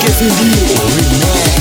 Take it to you. Remix.